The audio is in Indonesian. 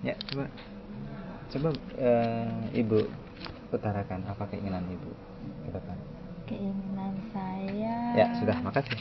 Ya, coba coba uh, Ibu utarakan apa keinginan Ibu ke depan. Keinginan saya Ya, sudah, makasih.